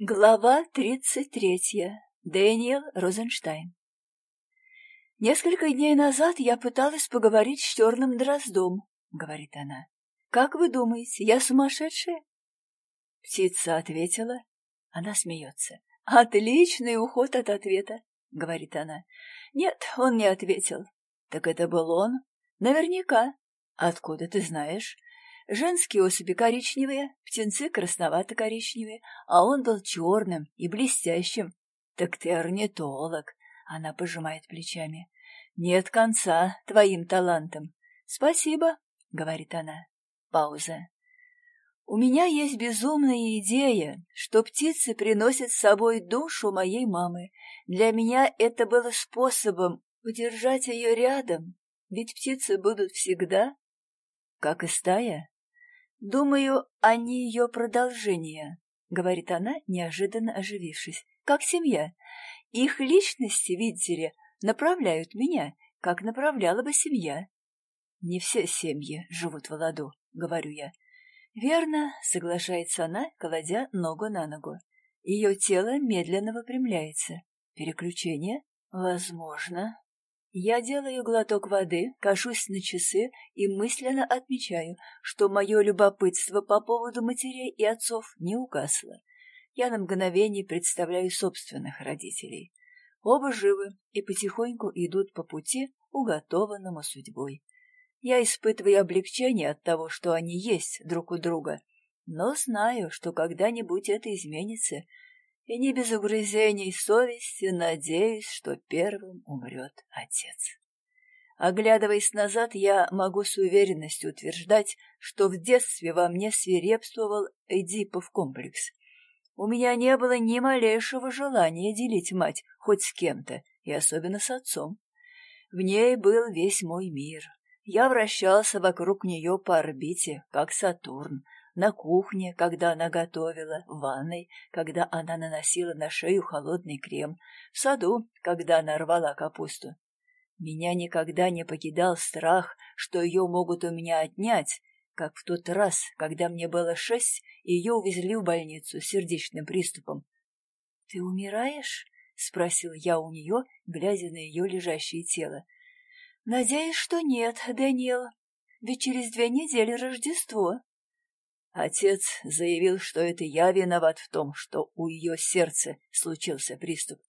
Глава тридцать третья. Дэниел Розенштайн. «Несколько дней назад я пыталась поговорить с черным дроздом», — говорит она. «Как вы думаете, я сумасшедшая?» Птица ответила. Она смеется. «Отличный уход от ответа», — говорит она. «Нет, он не ответил». «Так это был он?» «Наверняка». «Откуда ты знаешь?» Женские особи коричневые, птенцы красновато-коричневые, а он был черным и блестящим. Так ты орнитолог. Она пожимает плечами. Нет конца твоим талантам. Спасибо, говорит она. Пауза. У меня есть безумная идея, что птицы приносят с собой душу моей мамы. Для меня это было способом удержать ее рядом, ведь птицы будут всегда, как и стая. «Думаю, они ее продолжение», — говорит она, неожиданно оживившись. «Как семья. Их личности, видите ли, направляют меня, как направляла бы семья». «Не все семьи живут в ладу», — говорю я. «Верно», — соглашается она, кладя ногу на ногу. Ее тело медленно выпрямляется. «Переключение?» «Возможно», я делаю глоток воды, кашусь на часы и мысленно отмечаю, что мое любопытство по поводу матерей и отцов не угасло. Я на мгновение представляю собственных родителей. Оба живы и потихоньку идут по пути, уготованному судьбой. Я испытываю облегчение от того, что они есть друг у друга, но знаю, что когда-нибудь это изменится, и не без угрызений совести надеюсь, что первым умрет отец. Оглядываясь назад, я могу с уверенностью утверждать, что в детстве во мне свирепствовал Эдипов комплекс. У меня не было ни малейшего желания делить мать хоть с кем-то, и особенно с отцом. В ней был весь мой мир. Я вращался вокруг нее по орбите, как Сатурн, на кухне, когда она готовила, в ванной, когда она наносила на шею холодный крем, в саду, когда она рвала капусту. Меня никогда не покидал страх, что ее могут у меня отнять, как в тот раз, когда мне было шесть, и ее увезли в больницу с сердечным приступом. — Ты умираешь? — спросил я у нее, глядя на ее лежащее тело. — Надеюсь, что нет, Даниэл, ведь через две недели Рождество. Отец заявил, что это я виноват в том, что у ее сердца случился приступ.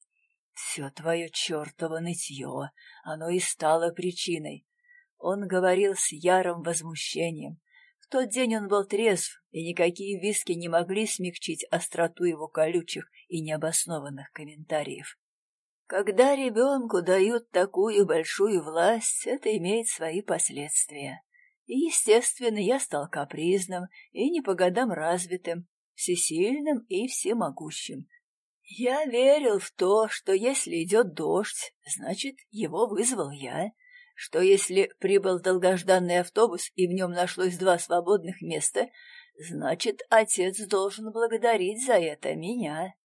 Все твое чертово нытье, оно и стало причиной. Он говорил с ярым возмущением. В тот день он был трезв, и никакие виски не могли смягчить остроту его колючих и необоснованных комментариев. Когда ребенку дают такую большую власть, это имеет свои последствия. И, естественно, я стал капризным и не по годам развитым, всесильным и всемогущим. Я верил в то, что если идет дождь, значит, его вызвал я, что если прибыл долгожданный автобус и в нем нашлось два свободных места, значит, отец должен благодарить за это меня.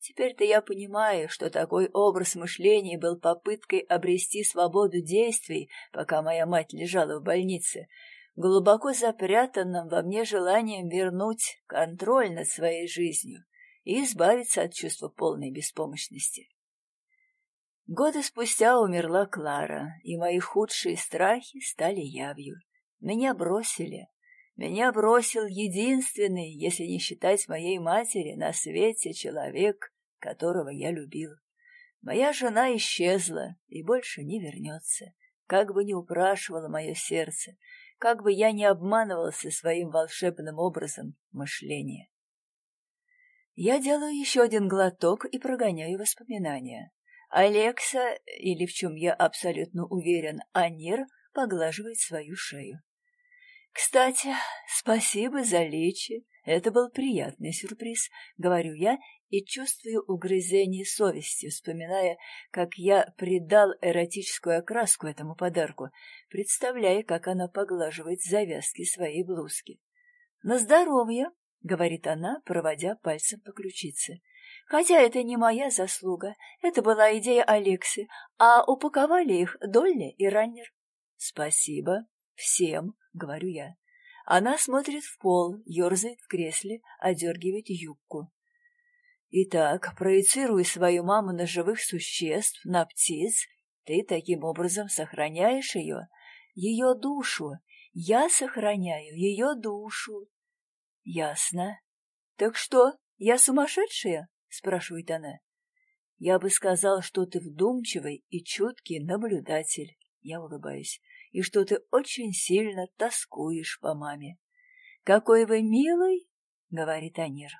Теперь-то я понимаю, что такой образ мышления был попыткой обрести свободу действий, пока моя мать лежала в больнице, глубоко запрятанным во мне желанием вернуть контроль над своей жизнью и избавиться от чувства полной беспомощности. Годы спустя умерла Клара, и мои худшие страхи стали явью. Меня бросили. Меня бросил единственный, если не считать моей матери, на свете человек, которого я любил. Моя жена исчезла и больше не вернется, как бы ни упрашивало мое сердце, как бы я ни обманывался своим волшебным образом мышления. Я делаю еще один глоток и прогоняю воспоминания. Алекса, или в чем я абсолютно уверен, Анир, поглаживает свою шею. «Кстати, спасибо за лечи. Это был приятный сюрприз», — говорю я и чувствую угрызение совести, вспоминая, как я придал эротическую окраску этому подарку, представляя, как она поглаживает завязки своей блузки. «На здоровье!» — говорит она, проводя пальцем по ключице. «Хотя это не моя заслуга, это была идея Алексы, а упаковали их Долли и Раннер». «Спасибо. Всем», — говорю я. Она смотрит в пол, ерзает в кресле, одергивает юбку. Итак, проецируя свою маму на живых существ, на птиц, ты таким образом сохраняешь ее, ее душу. Я сохраняю ее душу. Ясно. Так что, я сумасшедшая? спрашивает она. Я бы сказал, что ты вдумчивый и чуткий наблюдатель. Я улыбаюсь. И что ты очень сильно тоскуешь по маме. Какой вы милый, говорит Анир.